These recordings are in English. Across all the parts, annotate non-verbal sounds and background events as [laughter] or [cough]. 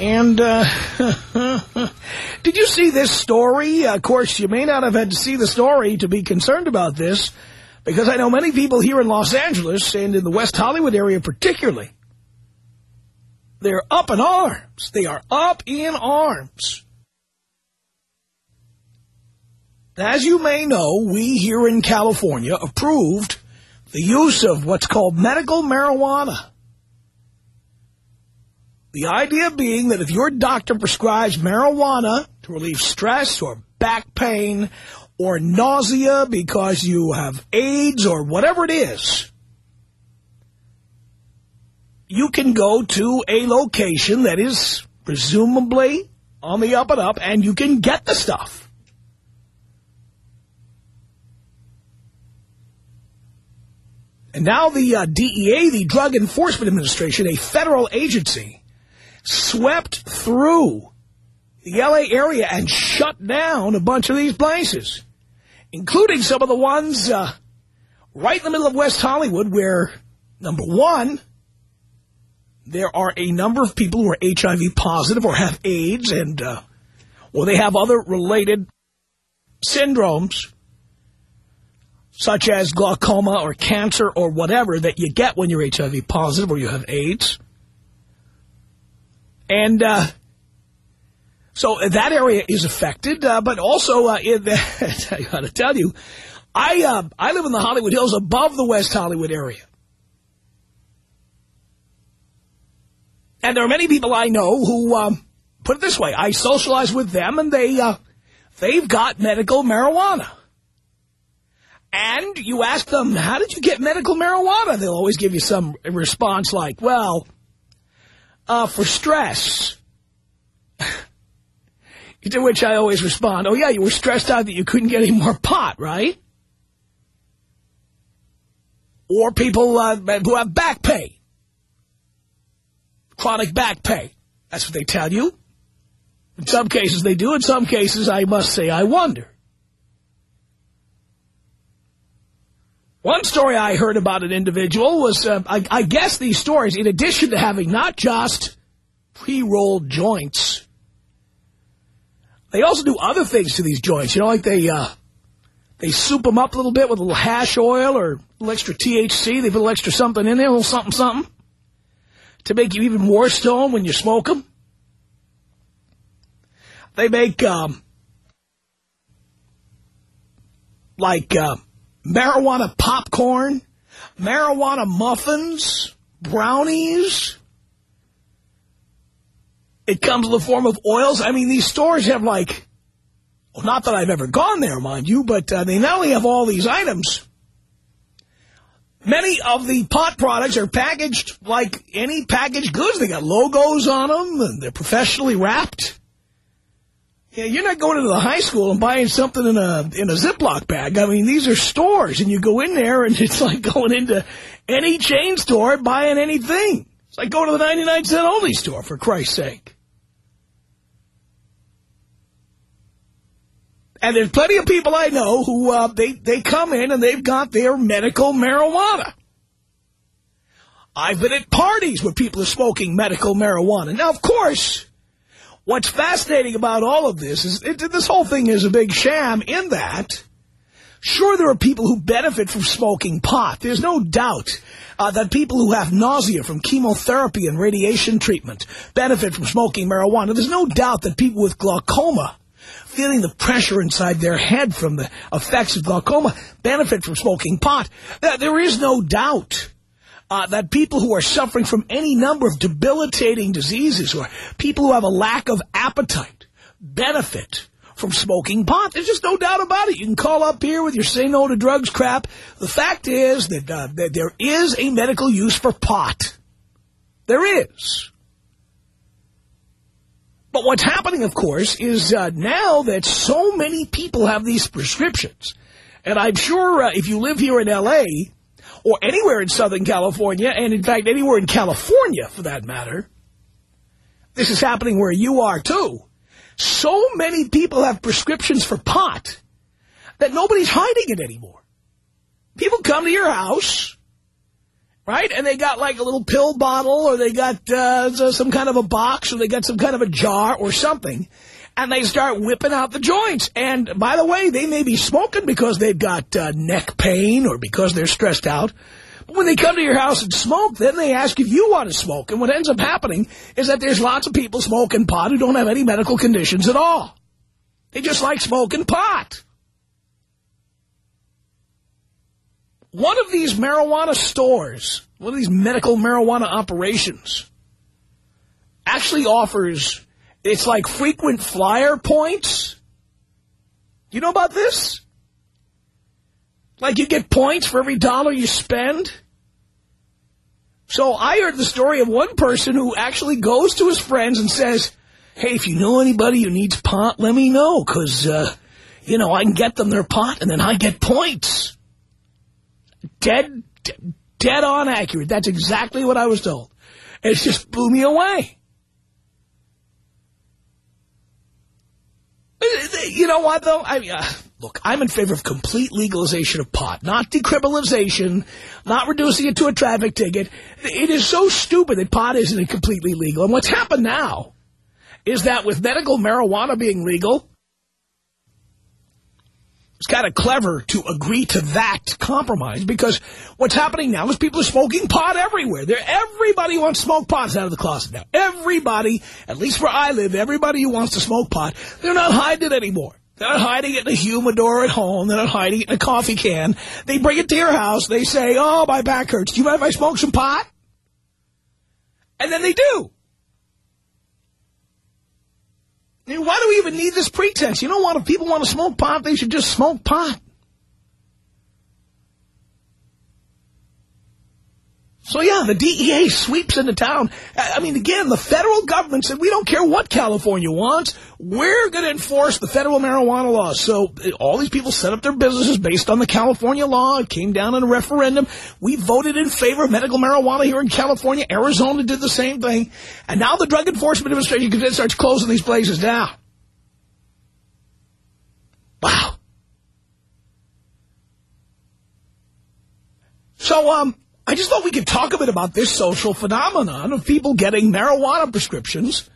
And uh, [laughs] did you see this story? Of course, you may not have had to see the story to be concerned about this, because I know many people here in Los Angeles and in the West Hollywood area particularly, they're up in arms. They are up in arms. As you may know, we here in California approved the use of what's called medical marijuana. The idea being that if your doctor prescribes marijuana to relieve stress or back pain or nausea because you have AIDS or whatever it is, you can go to a location that is presumably on the up and up and you can get the stuff. And now the uh, DEA, the Drug Enforcement Administration, a federal agency, swept through the L.A. area and shut down a bunch of these places, including some of the ones uh, right in the middle of West Hollywood where, number one, there are a number of people who are HIV positive or have AIDS and uh, or they have other related syndromes such as glaucoma or cancer or whatever that you get when you're HIV positive or you have AIDS. And uh, so that area is affected, uh, but also uh, in the, [laughs] I got to tell you, I uh, I live in the Hollywood Hills above the West Hollywood area. And there are many people I know who, um, put it this way, I socialize with them and they, uh, they've got medical marijuana. And you ask them, how did you get medical marijuana? They'll always give you some response like, well, uh, for stress. [laughs] to which I always respond, oh, yeah, you were stressed out that you couldn't get any more pot, right? Or people uh, who have back pain. Chronic back pain. That's what they tell you. In some cases they do. In some cases, I must say, I wonder. One story I heard about an individual was, uh, I, I, guess these stories, in addition to having not just pre-rolled joints, they also do other things to these joints. You know, like they uh, they soup them up a little bit with a little hash oil or a little extra THC. They put a little extra something in there, a little something, something, to make you even more stoned when you smoke them. They make, um, like, uh, marijuana popcorn, marijuana muffins, brownies. It comes in the form of oils. I mean, these stores have like, well, not that I've ever gone there, mind you, but uh, they not only have all these items, many of the pot products are packaged like any packaged goods. They got logos on them, and they're professionally wrapped. Yeah, you're not going into the high school and buying something in a in a Ziploc bag. I mean, these are stores, and you go in there, and [laughs] it's like going into any chain store buying anything. It's like going to the 99 cent only store, for Christ's sake. And there's plenty of people I know who uh, they they come in and they've got their medical marijuana. I've been at parties where people are smoking medical marijuana. Now, of course. What's fascinating about all of this is it, this whole thing is a big sham in that Sure, there are people who benefit from smoking pot. There's no doubt uh, that people who have nausea from chemotherapy and radiation treatment benefit from smoking marijuana. There's no doubt that people with glaucoma feeling the pressure inside their head from the effects of glaucoma benefit from smoking pot. There is no doubt uh, that people who are suffering from any number of debilitating diseases or people who have a lack of appetite benefit from smoking pot. There's just no doubt about it. You can call up here with your say no to drugs crap. The fact is that, uh, that there is a medical use for pot. There is. But what's happening, of course, is uh, now that so many people have these prescriptions, and I'm sure uh, if you live here in L.A., or anywhere in Southern California, and in fact anywhere in California for that matter, this is happening where you are too. So many people have prescriptions for pot that nobody's hiding it anymore. People come to your house, right, and they got like a little pill bottle or they got uh, some kind of a box or they got some kind of a jar or something, and they start whipping out the joints. And by the way, they may be smoking because they've got uh, neck pain or because they're stressed out. But when they come to your house and smoke, then they ask if you want to smoke. And what ends up happening is that there's lots of people smoking pot who don't have any medical conditions at all. They just like smoking pot. One of these marijuana stores, one of these medical marijuana operations, actually offers it's like frequent flyer points. You know about this? Like you get points for every dollar you spend. So I heard the story of one person who actually goes to his friends and says, hey, if you know anybody who needs pot, let me know, because, uh, you know, I can get them their pot, and then I get points. Dead, dead on accurate. That's exactly what I was told. It just blew me away. You know what, though? I mean, uh, look, I'm in favor of complete legalization of pot, not decriminalization, not reducing it to a traffic ticket. It is so stupid that pot isn't completely legal. And what's happened now is that with medical marijuana being legal, it's kind of clever to agree to that compromise because what's happening now is people are smoking pot everywhere. They're, everybody wants to smoke pot is out of the closet now. Everybody, at least where I live, everybody who wants to smoke pot, they're not hiding it anymore. They're not hiding it in a humidor at home. They're not hiding it in a coffee can. They bring it to your house. They say, oh, my back hurts. Do you mind if I smoke some pot? And then they do. Why do we even need this pretense? You know what? If people want to smoke pot, they should just smoke pot. So, yeah, the DEA sweeps into town. I mean, again, the federal government said, we don't care what California wants. We're going to enforce the federal marijuana law. So all these people set up their businesses based on the California law. It came down in a referendum. We voted in favor of medical marijuana here in California. Arizona did the same thing. And now the Drug Enforcement Administration starts closing these places down. Wow. So, um, I just thought we could talk a bit about this social phenomenon of people getting marijuana prescriptions.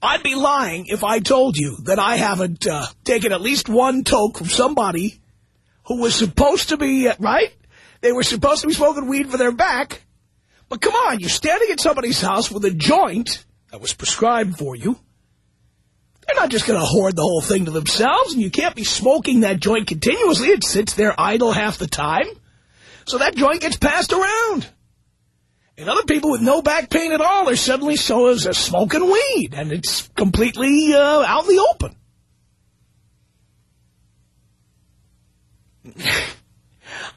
I'd be lying if I told you that I haven't uh, taken at least one toke from somebody who was supposed to be, right? They were supposed to be smoking weed for their back. But come on, you're standing at somebody's house with a joint that was prescribed for you. They're not just going to hoard the whole thing to themselves, and you can't be smoking that joint continuously. It sits there idle half the time. So that joint gets passed around. And other people with no back pain at all are suddenly so as a smoking weed. And it's completely uh, out in the open. [laughs]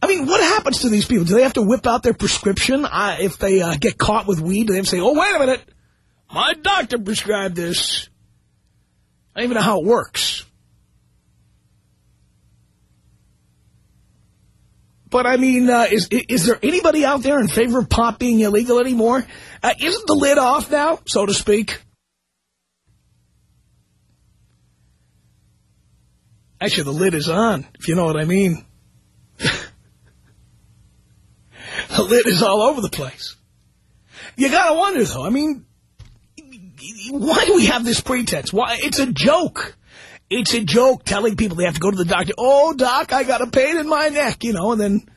I mean, what happens to these people? Do they have to whip out their prescription uh, if they uh, get caught with weed? Do they have to say, oh, wait a minute, my doctor prescribed this. I don't even know how it works. But, I mean, uh, is is there anybody out there in favor of pot being illegal anymore? Uh, isn't the lid off now, so to speak? Actually, the lid is on, if you know what I mean. [laughs] the lid is all over the place. You got to wonder, though. I mean, why do we have this pretense? Why? It's a joke. It's a joke telling people they have to go to the doctor. Oh, doc, I got a pain in my neck, you know, and then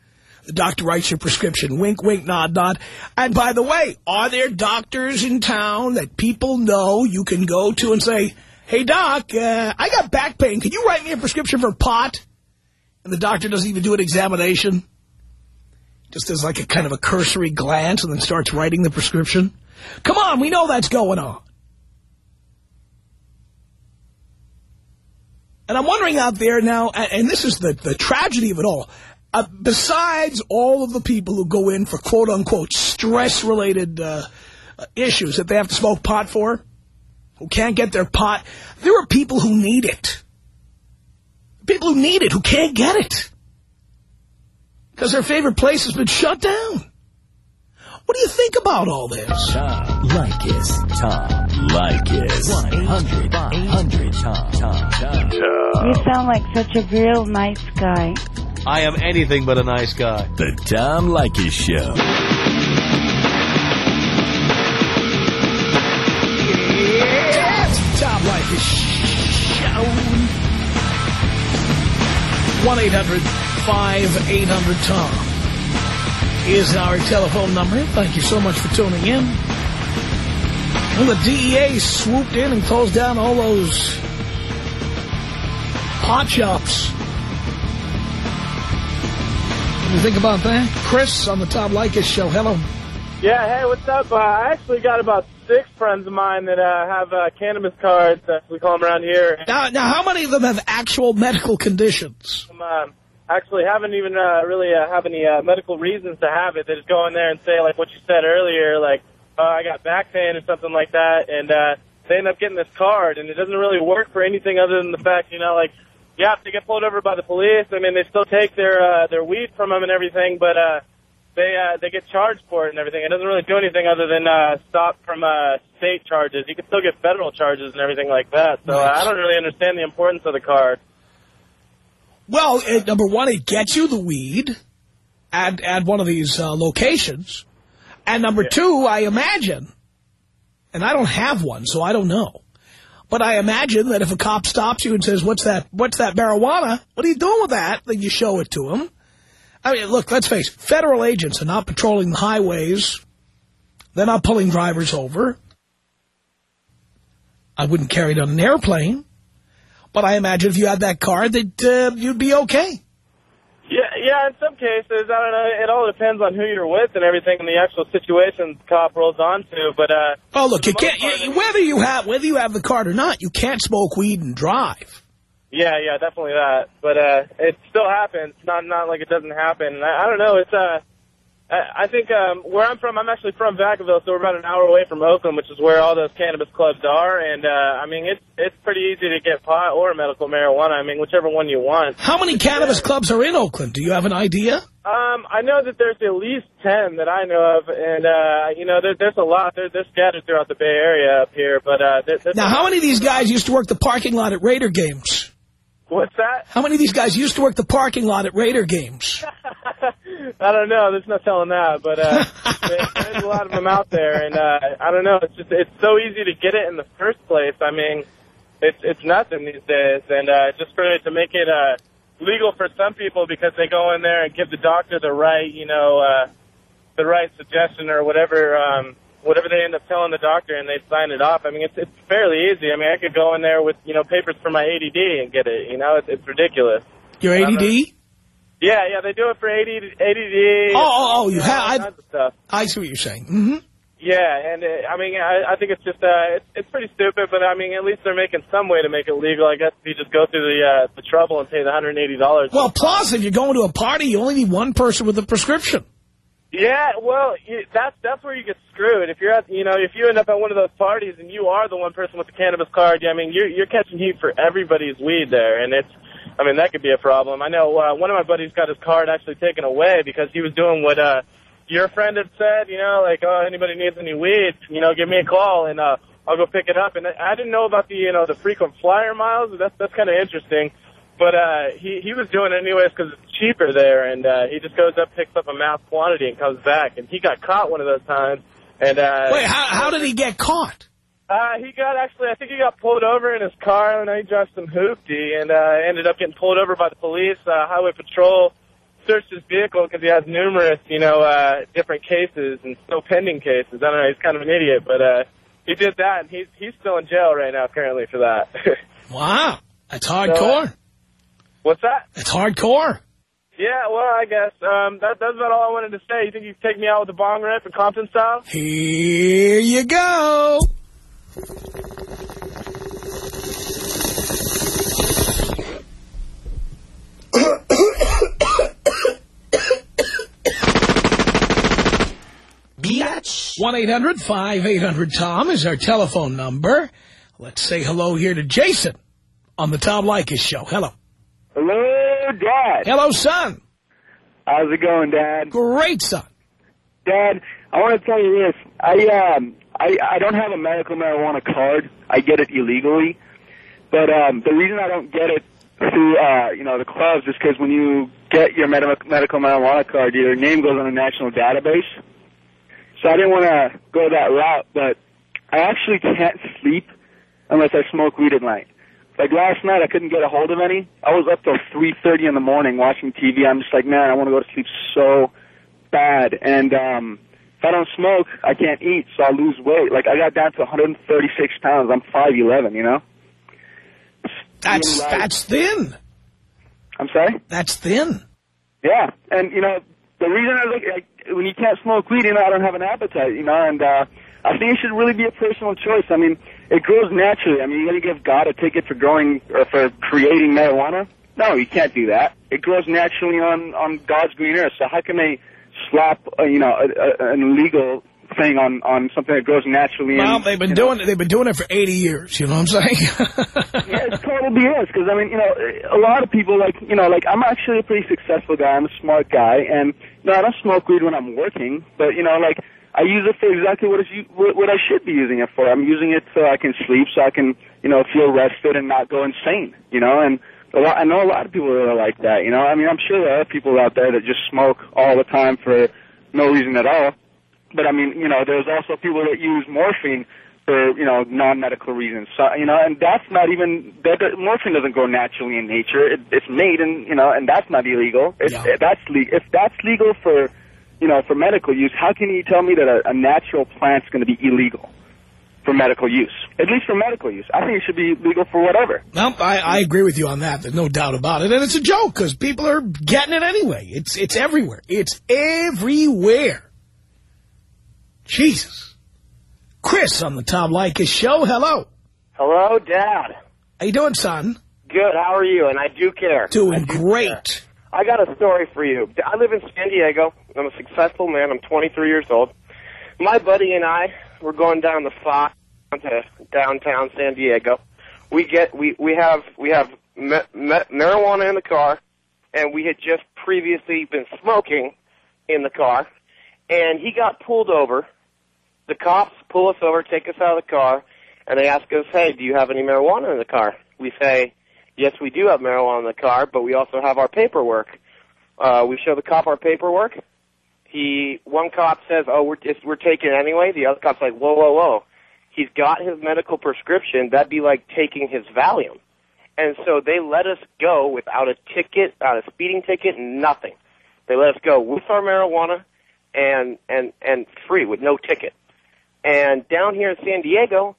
the doctor writes your prescription. Wink, wink, nod, nod. And by the way, are there doctors in town that people know you can go to and say, hey, doc, uh, I got back pain. Can you write me a prescription for pot? And the doctor doesn't even do an examination. Just does like a kind of a cursory glance and then starts writing the prescription. Come on, we know that's going on. And I'm wondering out there now, and this is the, the tragedy of it all, uh, besides all of the people who go in for quote-unquote stress-related uh, issues that they have to smoke pot for, who can't get their pot, there are people who need it. People who need it, who can't get it. Because their favorite place has been shut down. What do you think about all this? Tom Leykis. Tom Leykis. 1-800-5800-TOM. Tom. Tom. You sound like such a real nice guy. I am anything but a nice guy. The Tom Leykis Show. Yes, Tom Leykis Show. 1-800-5800-TOM is our telephone number. Thank you so much for tuning in. Well, the DEA swooped in and closed down all those pot shops. What do you think about that? Chris on the Tom Leykis show. Hello. Yeah, hey, what's up? Uh, I actually got about six friends of mine that uh, have uh, cannabis cards, as we call them around here. Now, now, how many of them have actual medical conditions? Um, uh, actually haven't even uh, really uh, have any uh, medical reasons to have it. They just go in there and say, like what you said earlier, like, uh, I got back pain or something like that, and uh, they end up getting this card, and it doesn't really work for anything other than the fact, you know, like, yeah, if they get pulled over by the police, I mean, they still take their uh, their weed from them and everything, but uh, they uh, they get charged for it and everything. It doesn't really do anything other than uh, stop from uh, state charges. You can still get federal charges and everything like that. So uh, I don't really understand the importance of the card. Well, it, number one, it gets you the weed at, at one of these uh, locations. And number two, I imagine, and I don't have one, so I don't know, but I imagine that if a cop stops you and says, what's that, what's that marijuana? What are you doing with that? Then you show it to him. I mean, look, let's face it, federal agents are not patrolling the highways. They're not pulling drivers over. I wouldn't carry it on an airplane. But I imagine if you had that card, that uh, you'd be okay. Yeah. In some cases, I don't know. It all depends on who you're with and everything, and the actual situation the cop rolls onto. But uh, Oh, look, you can't, you, whether you have whether you have the card or not, you can't smoke weed and drive. Yeah, yeah, definitely that. But uh, it still happens. Not not like it doesn't happen. I, I don't know. It's uh, I, I think um, where I'm from, I'm actually from Vacaville, so we're about an hour away from Oakland, which is where all those cannabis clubs are. And uh, I mean, it's it's pretty easy to get pot or medical marijuana. I mean, whichever one you want. How many cannabis clubs are in Oakland? Do you have an idea? Um, I know that there's at least ten that I know of, and uh, you know, there, there's a lot. They're, they're scattered throughout the Bay Area up here. But uh, there, Now, how many of these guys used to work the parking lot at Raider games? What's that? How many of these guys used to work the parking lot at Raider games? [laughs] I don't know. There's no telling that, but uh, [laughs] there's a lot of them out there, and uh, I don't know. It's just it's so easy to get it in the first place. I mean, it's it's nothing these days, and uh, just for to make it uh, legal for some people because they go in there and give the doctor the right, you know, uh, the right suggestion or whatever, um, whatever they end up telling the doctor, and they sign it off. I mean, it's it's fairly easy. I mean, I could go in there with you know papers for my ADD and get it. You know, it's, it's ridiculous. Your ADD? Yeah, yeah, they do it for ADD. ADD Oh, oh, oh, you have- I- kinds of stuff. I see what you're saying. hmm Yeah, and uh, I mean, I, I think it's just uh, it's, it's pretty stupid, but I mean, at least they're making some way to make it legal. I guess if you just go through the uh, the trouble and pay the hundred and eighty dollars. Well, plus, if you're going to a party, you only need one person with a prescription. Yeah, well, you, that's that's where you get screwed. If you're at, you know, if you end up at one of those parties and you are the one person with the cannabis card, I mean, you're you're catching heat for everybody's weed there, and it's, I mean, that could be a problem. I know uh, one of my buddies got his card actually taken away because he was doing what uh, your friend had said, you know, like, oh, anybody needs any weed, you know, give me a call and uh, I'll go pick it up. And I didn't know about the, you know, the frequent flyer miles. That's that's kind of interesting. But uh, he he was doing it anyways because it's cheaper there, and uh, he just goes up, picks up a mass quantity, and comes back. And he got caught one of those times. And uh, Wait, how, how did he get caught? Uh, he got actually, I think he got pulled over in his car, and he drives some hoopty, and uh, ended up getting pulled over by the police. Uh, Highway Patrol searched his vehicle because he has numerous, you know, uh, different cases and still pending cases. I don't know, he's kind of an idiot, but uh, he did that, and he's he's still in jail right now currently for that. [laughs] Wow. That's hardcore. What's that? That's hardcore. Yeah, well, I guess um, that, that's about all I wanted to say. You think you can take me out with a bong rip in Compton style? Here you go. Biatch. 1-800-5800-TOM is our telephone number. Let's say hello here to Jason on the Tom Leykis show. Hello. Hello, Dad. Hello, son. How's it going, Dad? Great, son. Dad, I want to tell you this. I um, I I don't have a medical marijuana card. I get it illegally, but um, the reason I don't get it through uh, you know the clubs is because when you get your med- medical marijuana card, your name goes on a national database. So I didn't want to go that route, but I actually can't sleep unless I smoke weed at night. Like last night, I couldn't get a hold of any. I was up till 3:30 in the morning watching TV. I'm just like, man, I want to go to sleep so bad. And um, if I don't smoke, I can't eat, so I lose weight. Like I got down to 136 pounds. I'm 5'11", you know. That's, Right. that's thin. I'm sorry. That's thin. Yeah, and you know the reason I look like when you can't smoke weed, you know, I don't have an appetite, you know, and uh, I think it should really be a personal choice. I mean, it grows naturally. I mean, you going to give God a ticket for growing or for creating marijuana? No, you can't do that. It grows naturally on on God's green earth. So how can they slap, uh, you know, a, a, an illegal thing on on something that grows naturally? Well, and, they've been you know, doing it. They've been doing it for 80 years. You know what I'm saying? [laughs] yeah, it's total BS. Because I mean, you know, a lot of people like, you know, like I'm actually a pretty successful guy. I'm a smart guy, and you know, I don't smoke weed when I'm working, but you know, like I use it for exactly what, is, what what I should be using it for. I'm using it so I can sleep, so I can, you know, feel rested and not go insane. You know, and lot, I know a lot of people that are like that. You know, I mean, I'm sure there are people out there that just smoke all the time for no reason at all. But I mean, you know, there's also people that use morphine for you know non-medical reasons. So you know, and that's not even that, that morphine doesn't grow naturally in nature. It, it's made, and you know, and that's not illegal. If Yeah. that's le- if that's legal for you know for medical use, how can you tell me that a, a natural plant's going to be illegal for medical use? At least for medical use, I think it should be legal for whatever. no, I, I agree with you on that. There's no doubt about it. And it's a joke because people are getting it anyway. It's, it's everywhere. It's everywhere. Jesus. Chris on the Tom Leykis show. Hello. Hello, Dad. How you doing, son? Good. How are you? And I do care. I Doing do great. care. I got a story for you. I live in San Diego. I'm a successful man. I'm 23 years old. My buddy and I were going down the Fox to downtown San Diego. We get we we have we have ma- ma- marijuana in the car, and we had just previously been smoking in the car, and he got pulled over. The cops pull us over, take us out of the car, and they ask us, "Hey, do you have any marijuana in the car?" We say, "Yes, we do have marijuana in the car, but we also have our paperwork." Uh, we show the cop our paperwork. He, one cop says, "Oh, we're just, we're taking it anyway." The other cop's like, "Whoa, whoa, whoa! He's got his medical prescription. That'd be like taking his Valium." And so they let us go without a ticket, without a speeding ticket, nothing. They let us go with our marijuana and and and free with no ticket. And down here in San Diego,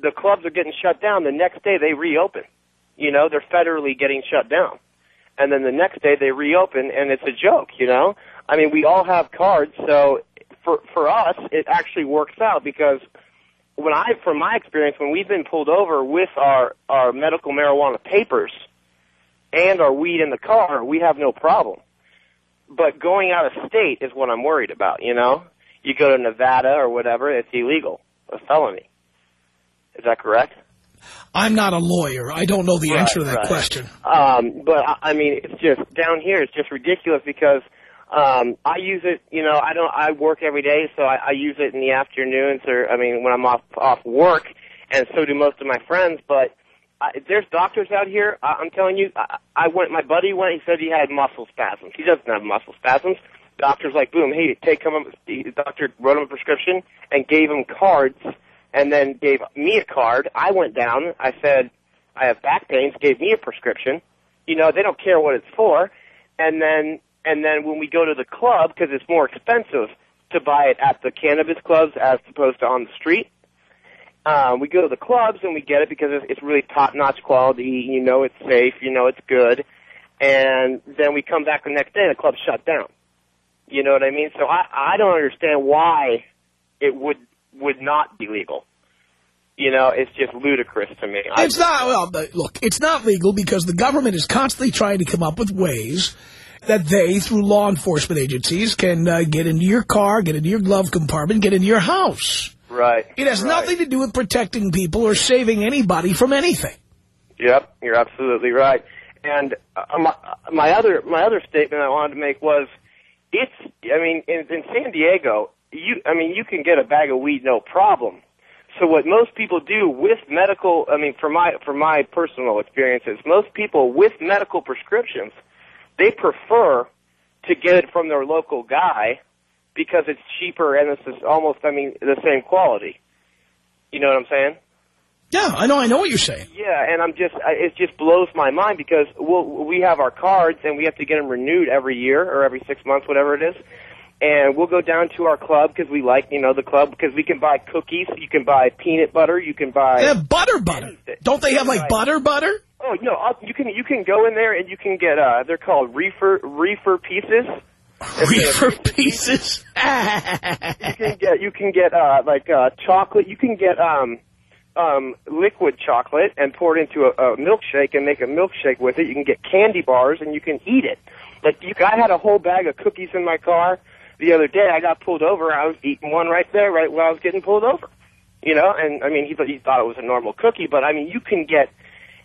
the clubs are getting shut down. The next day they reopen. You know, they're federally getting shut down. And then the next day they reopen and it's a joke, you know? I mean, we all have cards, so for for us it actually works out because when I from my experience when we've been pulled over with our our medical marijuana papers and our weed in the car, we have no problem. But going out of state is what I'm worried about, you know? You go to Nevada or whatever, it's illegal, a felony. Is that correct? I'm not a lawyer. I don't know the Right, answer to that right. question. Um, but I- I mean, it's just down here. It's just ridiculous because um, I use it. You know, I don't. I work every day, so I, I use it in the afternoons, or I mean, when I'm off off work, and so do most of my friends. But I, there's doctors out here. I, I'm telling you, I, I went. My buddy went. He said he had muscle spasms. He doesn't have muscle spasms. Doctor's like, boom, hey, take him. The doctor wrote him a prescription and gave him cards and then gave me a card. I went down. I said, I have back pains. Gave me a prescription. You know, they don't care what it's for. And then, and then when we go to the club, because it's more expensive to buy it at the cannabis clubs as opposed to on the street. Um, we go to the clubs and we get it because it's, really top-notch quality. You know it's safe. You know it's good. And then we come back the next day and the club's shut down. You know what I mean? So I, I don't understand why it would would not be legal. You know, it's just ludicrous to me. It's not, well, look, it's not legal because the government is constantly trying to come up with ways that they, through law enforcement agencies, can uh, get into your car, get into your glove compartment, get into your house. Right. It has right. nothing to do with protecting people or saving anybody from anything. Yep, you're absolutely right. And uh, my, my other my other statement I wanted to make was, it's I mean in, in San Diego, you I mean you can get a bag of weed no problem. So what most people do with medical, I mean, for my for my personal experiences, most people with medical prescriptions, they prefer to get it from their local guy because it's cheaper and it's just almost, I mean, the same quality. You know what I'm saying? Yeah, I know. I know what you're saying. Yeah, and I'm just, it just blows my mind because we'll, we have our cards and we have to get them renewed every year or every six months, whatever it is. And we'll go down to our club because we like, you know, the club because we can buy cookies, you can buy peanut butter, you can buy. They have butter butter. Don't they have like butter butter? Oh no, I'll, you can you can go in there and you can get uh they're called reefer reefer pieces. [laughs] Reefer pieces. you can get you can get uh like uh chocolate. You can get um um liquid chocolate and pour it into a, a milkshake and make a milkshake with it. You can get candy bars and you can eat it. Like you, I had a whole bag of cookies in my car the other day. I got pulled over. I was eating one right there, right while I was getting pulled over. You know, and I mean, he thought he thought it was a normal cookie, but I mean, you can get.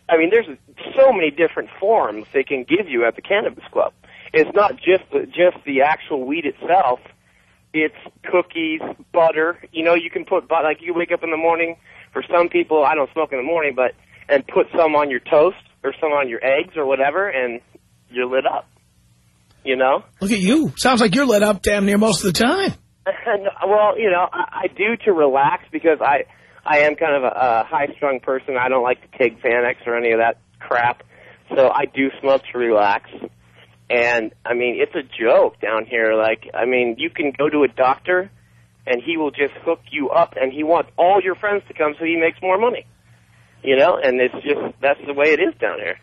I mean, there's so many different forms they can give you at the cannabis club. It's not just the, just the actual weed itself. It's cookies, butter. You know, you can put but like you wake up in the morning. For some people, I don't smoke in the morning, but and put some on your toast or some on your eggs or whatever, and you're lit up. You know. Look at you. Sounds like you're lit up damn near most of the time. [laughs] well, you know, I, I do to relax because I I am kind of a, a high-strung person. I don't like to take Xanax or any of that crap. So I do smoke to relax. And, I mean, it's a joke down here. Like, I mean, you can go to a doctor, and he will just hook you up, and he wants all your friends to come so he makes more money. You know, and it's just, that's the way it is down here.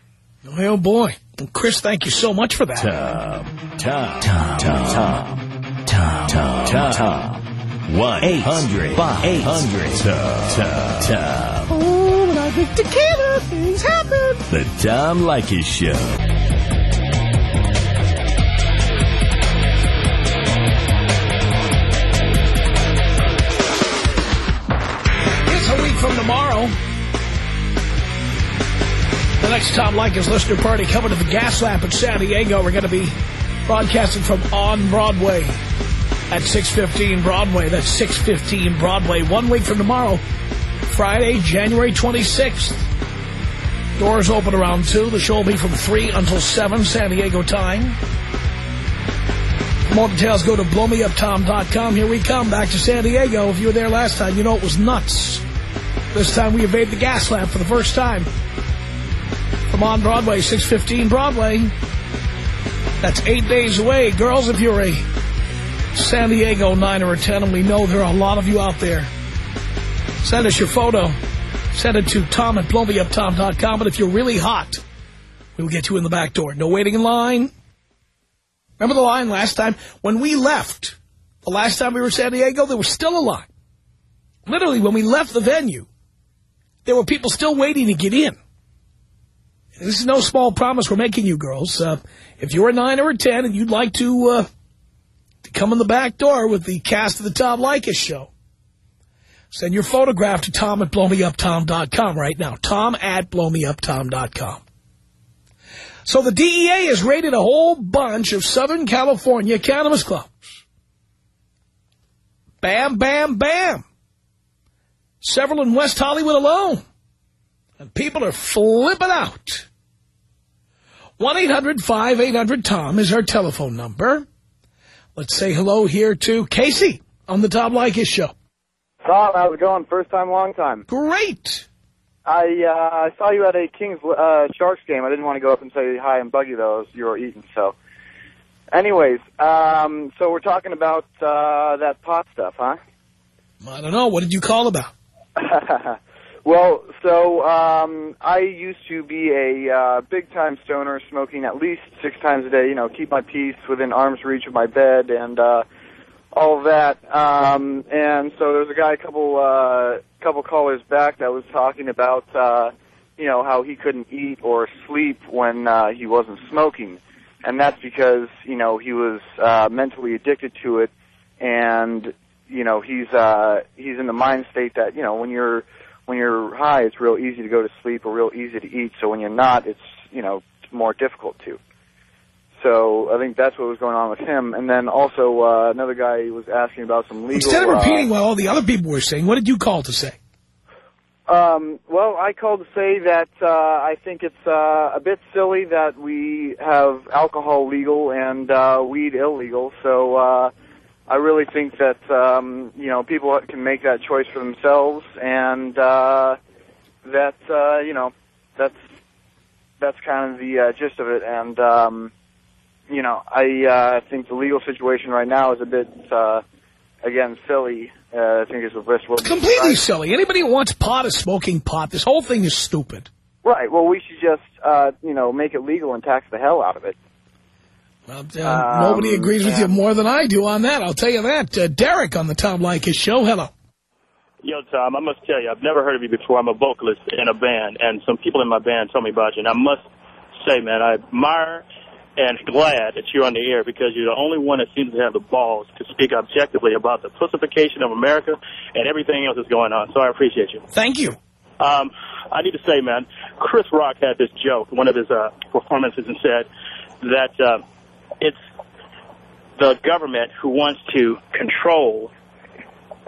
Oh, boy. Chris, thank you so much for that. Tom, Tom, Tom, Tom, Tom, Tom, Tom, Tom. 1-800-5800-TOM. Tom, Tom. Oh, when I drink tequila, things happen. The Tom Leykis Show. It's a week from tomorrow. The next Tom Leykis listener party coming to the Gaslamp in San Diego. We're going to be broadcasting from On Broadway at 615 Broadway. That's 615 Broadway. One week from tomorrow, Friday, January 26th. Doors open around 2. The show will be from 3 until 7 San Diego time. More details, go to blowmeuptom.com. Here we come, back to San Diego. If you were there last time, you know it was nuts. This time we evade the Gaslamp for the first time. From on Broadway, 615 Broadway. That's eight days away. Girls, if you're a San Diego 9 or a 10, and we know there are a lot of you out there, send us your photo. Send it to tom at blowmeuptom.com. But if you're really hot, we'll get you in the back door. No waiting in line. Remember the line last time? When we left, the last time we were in San Diego, there was still a line. Literally, when we left the venue, there were people still waiting to get in. This is no small promise we're making you girls. Uh, if you're a 9 or a 10 and you'd like to, uh, come in the back door with the cast of the Tom Leykis show, send your photograph to tom at blowmeuptom.com right now. Tom at blowmeuptom.com. So the DEA has raided a whole bunch of Southern California cannabis clubs. Bam, bam, bam. Several in West Hollywood alone. And people are flipping out. 1-800-5800-TOM is our telephone number. Let's say hello here to Casey on the Tom Leykis show. Tom, how's it going? First time, long time. Great. I uh, I saw you at a Kings uh, Sharks game. I didn't want to go up and say hi and bug you though, as you were eating. So, anyways, um, so we're talking about uh, that pot stuff, huh? I don't know. What did you call about? [laughs] well, so um, I used to be a uh, big-time stoner, smoking at least six times a day. You know, keep my piece within arm's reach of my bed, and uh, all that. Um, and so there was a guy a couple uh, couple callers back that was talking about uh, you know how he couldn't eat or sleep when uh, he wasn't smoking, and that's because you know he was uh, mentally addicted to it, and you know he's uh, he's in the mind state that you know when you're when you're high, it's real easy to go to sleep or real easy to eat. So when you're not, it's you know more difficult to. So I think that's what was going on with him. And then also uh, another guy was asking about some legal. Instead of uh, repeating what all the other people were saying, what did you call to say? Um, well, I called to say that uh, I think it's uh, a bit silly that we have alcohol legal and uh, weed illegal. So uh, I really think that um, you know people can make that choice for themselves, and uh, that uh, you know that's that's kind of the uh, gist of it. And um, you know, I uh, think the legal situation right now is a bit uh, again silly. Uh, I think it's the best word. Completely silly. Anybody who wants pot is smoking pot. This whole thing is stupid. Right. Well, we should just, uh, you know, make it legal and tax the hell out of it. Well, uh, nobody agrees with you more than I do on that. I'll tell you that. Uh, Derek on the Tom Leykis show. Hello. Yo, Tom, I must tell you, I've never heard of you before. I'm a vocalist in a band, and some people in my band told me about you. And I must say, man, I admire and glad that you're on the air because you're the only one that seems to have the balls to speak objectively about the pussification of America and everything else that's going on. So I appreciate you. Thank you. Um, I need to say, man, Chris Rock had this joke, one of his uh, performances, and said that uh, it's the government who wants to control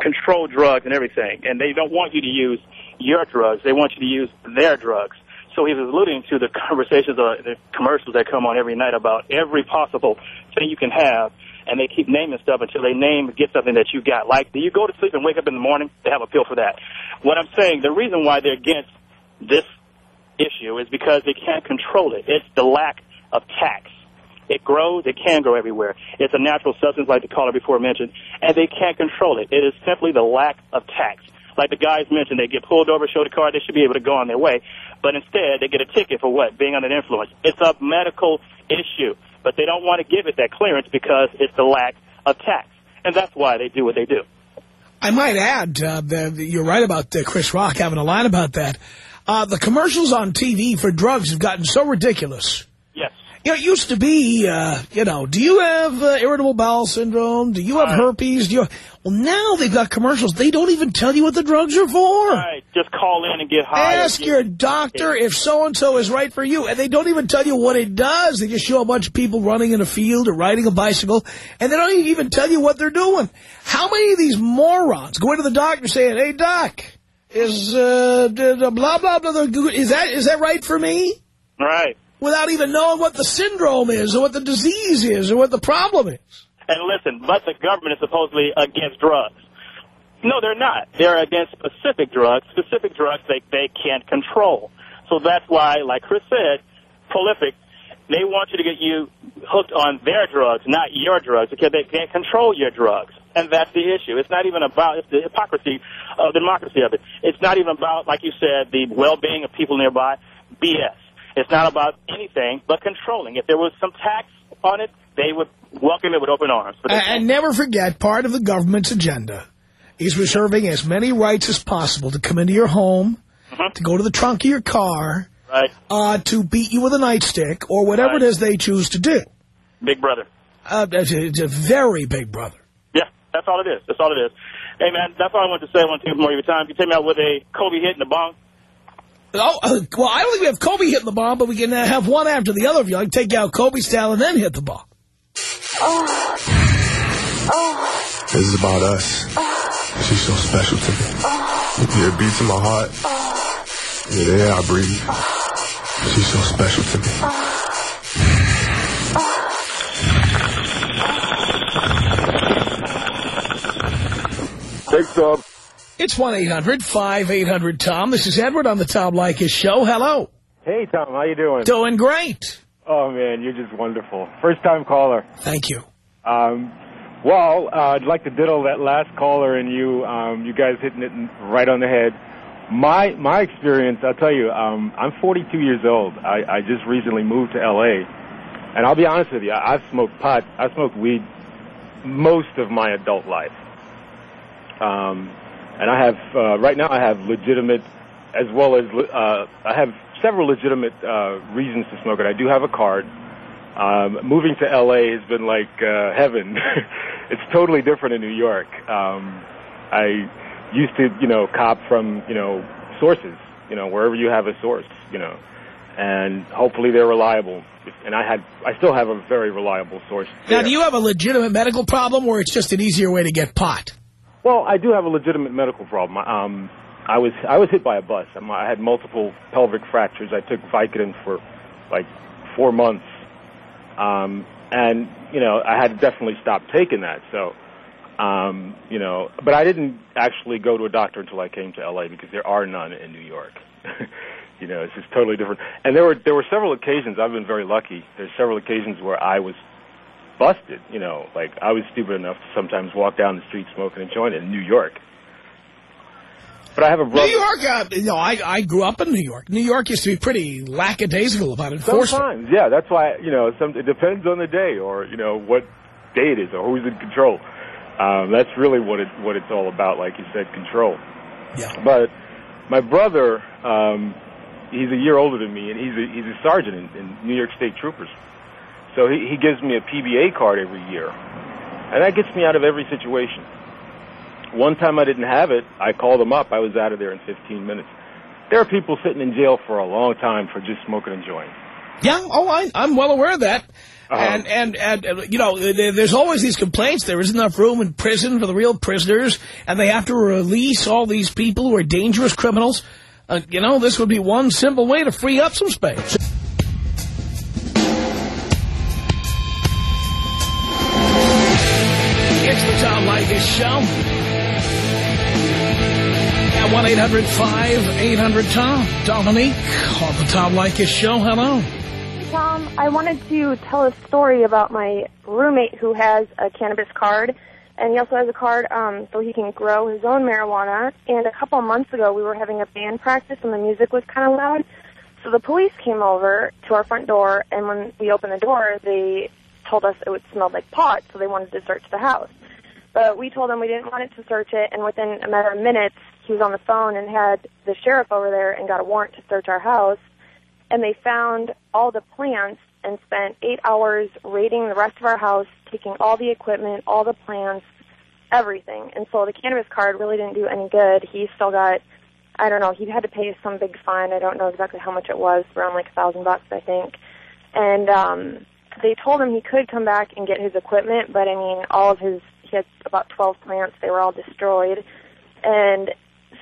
control drugs and everything, and they don't want you to use your drugs. They want you to use their drugs. So he was alluding to the [laughs] conversations or the commercials that come on every night about every possible thing you can have, and they keep naming stuff until they name get something that you got. Like, do you go to sleep and wake up in the morning? They have a pill for that. What I'm saying, the reason why they're against this issue is because they can't control it. It's the lack of tax. It grows. It can grow everywhere. It's a natural substance, like the caller before mentioned, and they can't control it. It is simply the lack of tax. Like the guys mentioned, they get pulled over, show the card, they should be able to go on their way. But instead, they get a ticket for what? Being under the influence. It's a medical issue. But they don't want to give it that clearance because it's the lack of tax. And that's why they do what they do. I might add, uh, that you're right about uh, Chris Rock having a line about that. Uh, the commercials on TV for drugs have gotten so ridiculous. You know, it used to be, uh, you know, do you have uh, irritable bowel syndrome? Do you have herpes? Do you? Well, now they've got commercials. They don't even tell you what the drugs are for. Right. Just call in and get high. Ask your doctor if so-and-so is right for you. And they don't even tell you what it does. They just show a bunch of people running in a field or riding a bicycle. And they don't even tell you what they're doing. How many of these morons go into the doctor saying, hey, doc, is uh, blah, blah, blah, blah, is that, is that right for me? Right. Without even knowing what the syndrome is or what the disease is or what the problem is. And listen, but the government is supposedly against drugs. No, they're not. They're against specific drugs. Specific drugs they, they can't control. So that's why, like Chris said, prolific, they want you to get you hooked on their drugs, not your drugs, because they can't control your drugs. And that's the issue. It's not even about it's the hypocrisy of the democracy of it. It's not even about, like you said, the well-being of people nearby. BS. It's not about anything but controlling. If there was some tax on it, they would welcome it with open arms. But And, and never forget, part of the government's agenda is reserving as many rights as possible to come into your home, to go to the trunk of your car, Right. uh, to beat you with a nightstick, or whatever it is they choose to do. Big brother. Uh, it's, a, it's a very big brother. Yeah, that's all it is. That's all it is. Hey, man, that's all I wanted to say. I want to take more of your time. You take me out with a Kobe hit in the bong? Oh, uh, well, I don't think we have Kobe hitting the bomb, but we can uh, have one after the other. If you like, take out Kobe style and then hit the bomb. This is about us. She's so special to me. Yeah, it beats in my heart. Yeah, the air I breathe. She's so special to me. Big Tom. It's 1-800-5800-TOM. This is Edward on the Tom Leykis Show. Hello. Hey, Tom. How you doing? Doing great. Oh, man, you're just wonderful. First-time caller. Thank you. Um, well, uh, I'd like to diddle that last caller and you. Um, you guys hitting it right on the head. My my experience, I'll tell you, um, I'm 42 years old. I, I just recently moved to L.A. And I'll be honest with you, I, I've smoked pot, I smoked weed most of my adult life. Um, and I have, uh, right now I have legitimate, as well as, uh, I have several legitimate uh, reasons to smoke it. I do have a card. Um, moving to LA has been like uh, heaven. [laughs] it's totally different in New York. Um, I used to, you know, cop from, you know, sources, you know, wherever you have a source, you know, and hopefully they're reliable. And I had, I still have a very reliable source. Now, do you have a legitimate medical problem or it's just an easier way to get pot? Well, I do have a legitimate medical problem. Um, I was I was hit by a bus. I had multiple pelvic fractures. I took Vicodin for like four months, um, and you know I had to definitely stop taking that. So, um, you know, but I didn't actually go to a doctor until I came to LA because there are none in New York. [laughs] you know, it's just totally different. And there were there were several occasions. I've been very lucky. There's several occasions where I was busted. You know, like I was stupid enough to sometimes walk down the street smoking a joint in New York. But I have a brother. New York, uh, you know, I, I grew up in New York. New York used to be pretty lackadaisical about enforcement. Sometimes, yeah. That's why, you know, some, it depends on the day or, you know, what day it is or who's in control. Um, that's really what it what it's all about, like you said, control. Yeah. But my brother, um, he's a year older than me, and he's a, he's a sergeant in, in New York State Troopers. So he, he gives me a PBA card every year. And that gets me out of every situation. One time I didn't have it, I called him up. I was out of there in 15 minutes. There are people sitting in jail for a long time for just smoking a joint. Yeah, oh, I, I'm well aware of that. Uh-huh. And, and, and, uh, you know, there's always these complaints. There isn't enough room in prison for the real prisoners, and they have to release all these people who are dangerous criminals. Uh, you know, this would be one simple way to free up some space. Tom Show. At 1-800-5800-TOM. Dominique on the Tom Leykis Show. Hello. Tom, I wanted to tell a story about my roommate who has a cannabis card, and he also has a card um, so he can grow his own marijuana. And a couple of months ago, we were having a band practice, and the music was kind of loud. So the police came over to our front door, and when we opened the door, they told us it would smell like pot, so they wanted to search the house. But we told them we didn't want it to search it, and within a matter of minutes, he was on the phone and had the sheriff over there and got a warrant to search our house. And they found all the plants and spent eight hours raiding the rest of our house, taking all the equipment, all the plants, everything. And so the cannabis card really didn't do any good. He still got, I don't know, he had to pay some big fine. I don't know exactly how much it was, around like a thousand bucks, I think. And um, they told him he could come back and get his equipment, but I mean, all of his, he had about 12 plants, they were all destroyed. And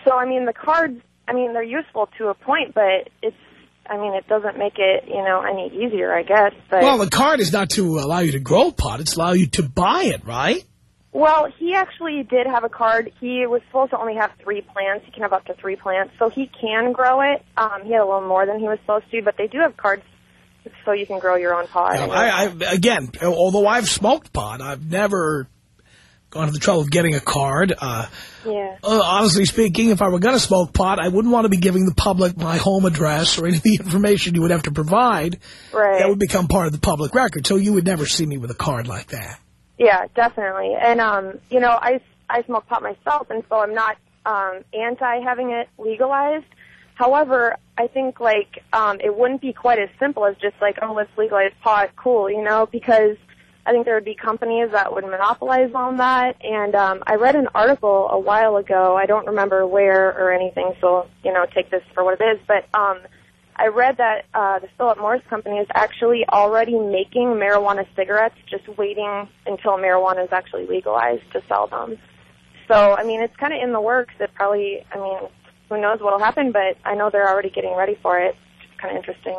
so, I mean, the cards, I mean, they're useful to a point, but it's, I mean, it doesn't make it, you know, any easier, I guess. But Well, the card is not to allow you to grow pot. It's allow you to buy it, right? Well, he actually did have a card. He was supposed to only have three plants. He can have up to three plants, so he can grow it. Um, he had a little more than he was supposed to, but they do have cards so you can grow your own pot. I, I, again, although I've smoked pot, I've never gone to the trouble of getting a card. Uh, yeah. uh, honestly speaking, if I were going to smoke pot, I wouldn't want to be giving the public my home address or any of the [laughs] information you would have to provide. Right. That would become part of the public record, so you would never see me with a card like that. Yeah, definitely. And um, you know, I I smoke pot myself, and so I'm not um anti having it legalized. However, I think like um it wouldn't be quite as simple as just like oh let's legalize pot, cool, you know, because I think there would be companies that would monopolize on that. And um, I read an article a while ago. I don't remember where or anything, so you know, take this for what it is. But um, I read that uh, the Philip Morris company is actually already making marijuana cigarettes, just waiting until marijuana is actually legalized to sell them. So, I mean, it's kind of in the works. It probably, I mean, who knows what'll happen, but I know they're already getting ready for it. It's kind of interesting.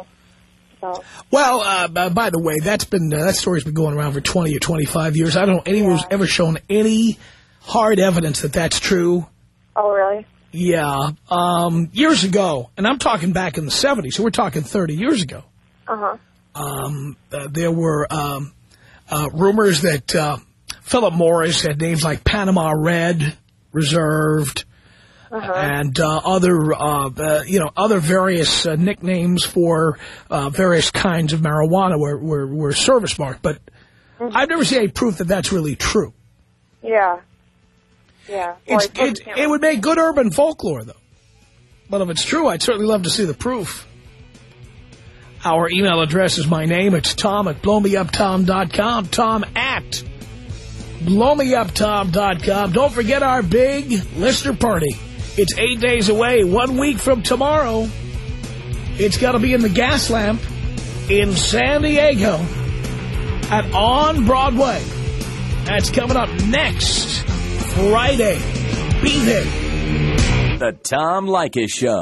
Well, uh, by the way, that's been uh, that story's been going around for 20 or 25 years. I don't know anyone's ever shown any hard evidence that that's true. oh, really? Yeah, um, years ago, and I'm talking back in the 70s, so we're talking 30 years ago, Uh-huh. um, uh, there were um, uh, rumors that uh, Philip Morris had names like Panama Red reserved Uh-huh. and uh, other, uh, uh, you know, other various uh, nicknames for uh, various kinds of marijuana were, were, were service marked. But I've never seen any proof that that's really true. Yeah. Yeah. Well, It's, it, it would make good urban folklore, though. But if it's true, I'd certainly love to see the proof. Our email address is my name. It's Tom at blowmeuptom.com. Tom at blowmeuptom.com. Don't forget our big listener party. It's eight days away, one week from tomorrow. It's got to be in the Gaslamp in San Diego at On Broadway. That's coming up next Friday. Be there. The Tom Leykis Show.